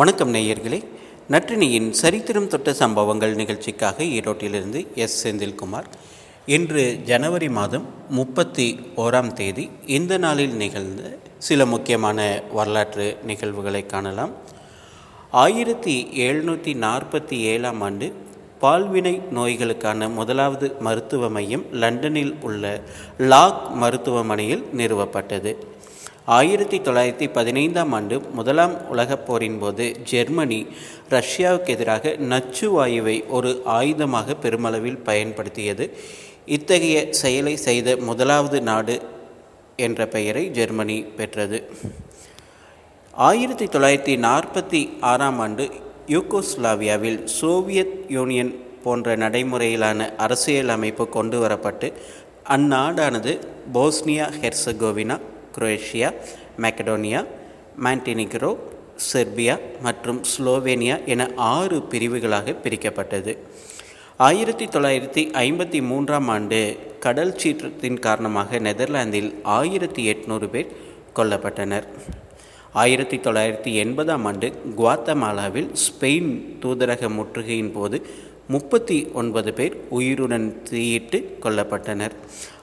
வணக்கம் நேயர்களே. நற்றினியின் சரித்திரம் தொட்ட சம்பவங்கள் நிகழ்ச்சிக்காக ஈரோட்டிலிருந்து எஸ். செந்தில்குமார். இன்று ஜனவரி மாதம் முப்பத்தி ஓராம் தேதி இந்த நாளில் நிகழ்ந்த சில முக்கியமான வரலாற்று நிகழ்வுகளை காணலாம். ஆயிரத்தி எழுநூற்றி நாற்பத்தி ஏழாம் ஆண்டு பால்வினை நோய்களுக்கான முதலாவது மருத்துவ மையம் லண்டனில் உள்ள லாக் மருத்துவமனையில் நிறுவப்பட்டது. ஆயிரத்தி தொள்ளாயிரத்தி பதினைந்தாம் ஆண்டு முதலாம் உலகப் போரின் போது ஜெர்மனி ரஷ்யாவுக்கு எதிராக நச்சு வாயுவை ஒரு ஆயுதமாக பெருமளவில் பயன்படுத்தியது. இத்தகைய செயலை செய்த முதலாவது நாடு என்ற பெயரை ஜெர்மனி பெற்றது. ஆயிரத்தி தொள்ளாயிரத்தி நாற்பத்தி ஆறாம் ஆண்டு யூகோஸ்லாவியாவில் சோவியத் யூனியன் போன்ற நடைமுறையிலான அரசியல் அமைப்பு கொண்டு வரப்பட்டு அந்நாடானது Bosnia Herzegovina Croatia Macedonia Montenegro Serbia மற்றும் ஸ்லோவேனியா என ஆறு பிரிவுகளாக பிரிக்கப்பட்டது. ஆயிரத்தி தொள்ளாயிரத்தி ஐம்பத்தி மூன்றாம் ஆண்டு கடல் சீற்றத்தின் காரணமாக நெதர்லாந்தில் ஆயிரத்தி எட்நூறு பேர் கொல்லப்பட்டனர். ஆயிரத்தி தொள்ளாயிரத்தி எண்பதாம் ஆண்டு குவாத்தமாலாவில் ஸ்பெயின் தூதரக முற்றுகையின் போது முப்பத்தி ஒன்பது பேர் உயிருடன் தீயிட்டு கொல்லப்பட்டனர்.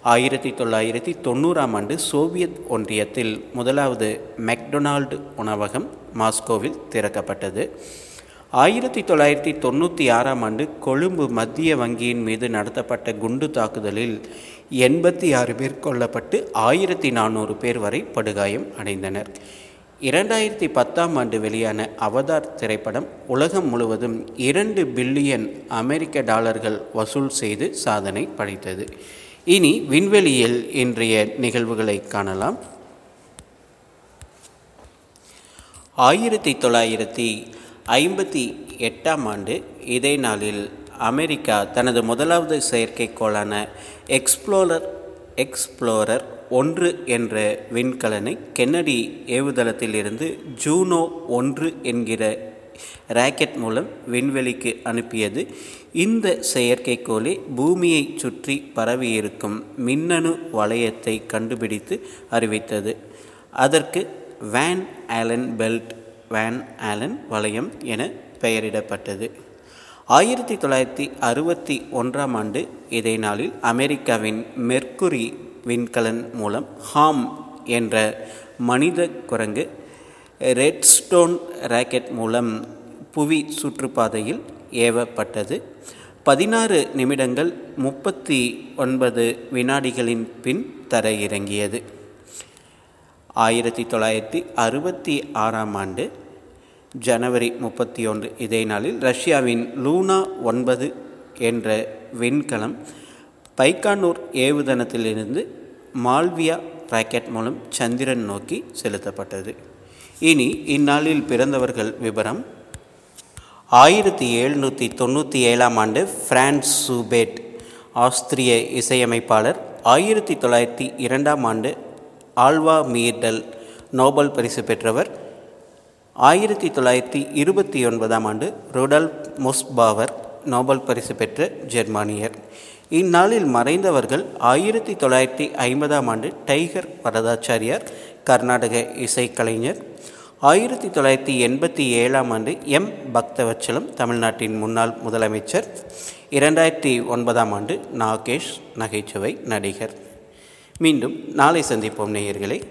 ஆயிரத்தி தொள்ளாயிரத்தி தொண்ணூறாம் ஆண்டு சோவியத் ஒன்றியத்தில் முதலாவது மெக்டொனால்டு உணவகம் மாஸ்கோவில் திறக்கப்பட்டது. ஆயிரத்தி தொள்ளாயிரத்தி தொண்ணூற்றி ஆறாம் ஆண்டு கொழும்பு மத்திய வங்கியின் மீது நடத்தப்பட்ட குண்டு தாக்குதலில் எண்பத்தி ஆறு பேர் கொல்லப்பட்டு ஆயிரத்தி நானூறு பேர் வரை படுகாயம் அடைந்தனர். இரண்டாயிரத்தி பத்தாம் ஆண்டு வெளியான அவதார் திரைப்படம் உலகம் முழுவதும் இரண்டு பில்லியன் அமெரிக்க டாலர்கள் வசூல் செய்து சாதனை படைத்தது. இனி விண்வெளியில் இன்றைய நிகழ்வுகளை காணலாம். ஆயிரத்தி தொள்ளாயிரத்தி ஐம்பத்தி எட்டாம் ஆண்டு இதே நாளில் அமெரிக்கா தனது முதலாவது செயற்கைக்கோளான எக்ஸ்ப்ளோரர் எக்ஸ்ப்ளோரர் ஒன்று என்ற விண்கலனை கென்னடி ஏவுதளத்திலிருந்து ஜூனோ ஒன்று என்கிற ராக்கெட் மூலம் விண்வெளிக்கு அனுப்பியது. இந்த செயற்கைக்கோளே பூமியை சுற்றி பரவியிருக்கும் மின்னணு வளையத்தை கண்டுபிடித்து அறிவித்தது. அதற்கு Van Allen belt Van Allen வளையம் என பெயரிடப்பட்டது. ஆயிரத்தி தொள்ளாயிரத்தி அறுபத்தி ஒன்றாம் ஆண்டு இதே நாளில் அமெரிக்காவின் மெர்க்குரி விண்கலன் மூலம் ஹாம் என்ற மனித குரங்கு ரெட்ஸ்டோன் ராக்கெட் மூலம் புவி சுற்றுப்பாதையில் ஏவப்பட்டது. பதினாறு நிமிடங்கள் முப்பத்தி ஒன்பது வினாடிகளின் பின் தரையிறங்கியது. ஆயிரத்தி தொள்ளாயிரத்தி அறுபத்தி ஆறாம் ஆண்டு ஜனவரி முப்பத்தி ஒன்று இதே நாளில் ரஷ்யாவின் லூனா ஒன்பது என்ற விண்கலம் பைக்கானூர் ஏவுதனத்திலிருந்து மால்வியா ராக்கெட் மூலம் சந்திரன் நோக்கி செலுத்தப்பட்டது. இனி இந்நாளில் பிறந்தவர்கள் விவரம் ஆயிரத்தி எழுநூற்றி தொண்ணூற்றி ஏழாம் ஆண்டு பிரான்ஸ் சூபேட் ஆஸ்திரிய இசையமைப்பாளர். ஆயிரத்தி தொள்ளாயிரத்தி இரண்டாம் ஆண்டு ஆல்வா மீர்டல் நோபல் பரிசு பெற்றவர். ஆயிரத்தி தொள்ளாயிரத்தி இருபத்தி ஒன்பதாம் ஆண்டு ருடல் மொஸ்பாவர் நோபல் பரிசு பெற்ற ஜெர்மானியர். இந்நாளில் மறைந்தவர்கள் ஆயிரத்தி தொள்ளாயிரத்தி ஐம்பதாம் ஆண்டு டைகர் வரதாச்சாரியார் கர்நாடக இசைக்கலைஞர். ஆயிரத்தி தொள்ளாயிரத்தி எண்பத்தி ஏழாம் ஆண்டு எம். பக்தவச்சலம் தமிழ்நாட்டின் முன்னாள் முதலமைச்சர். இரண்டாயிரத்தி ஒன்பதாம் ஆண்டு நாகேஷ் நகைச்சுவை நடிகர். மீண்டும் நாளை சந்திப்போம் நேயர்களே.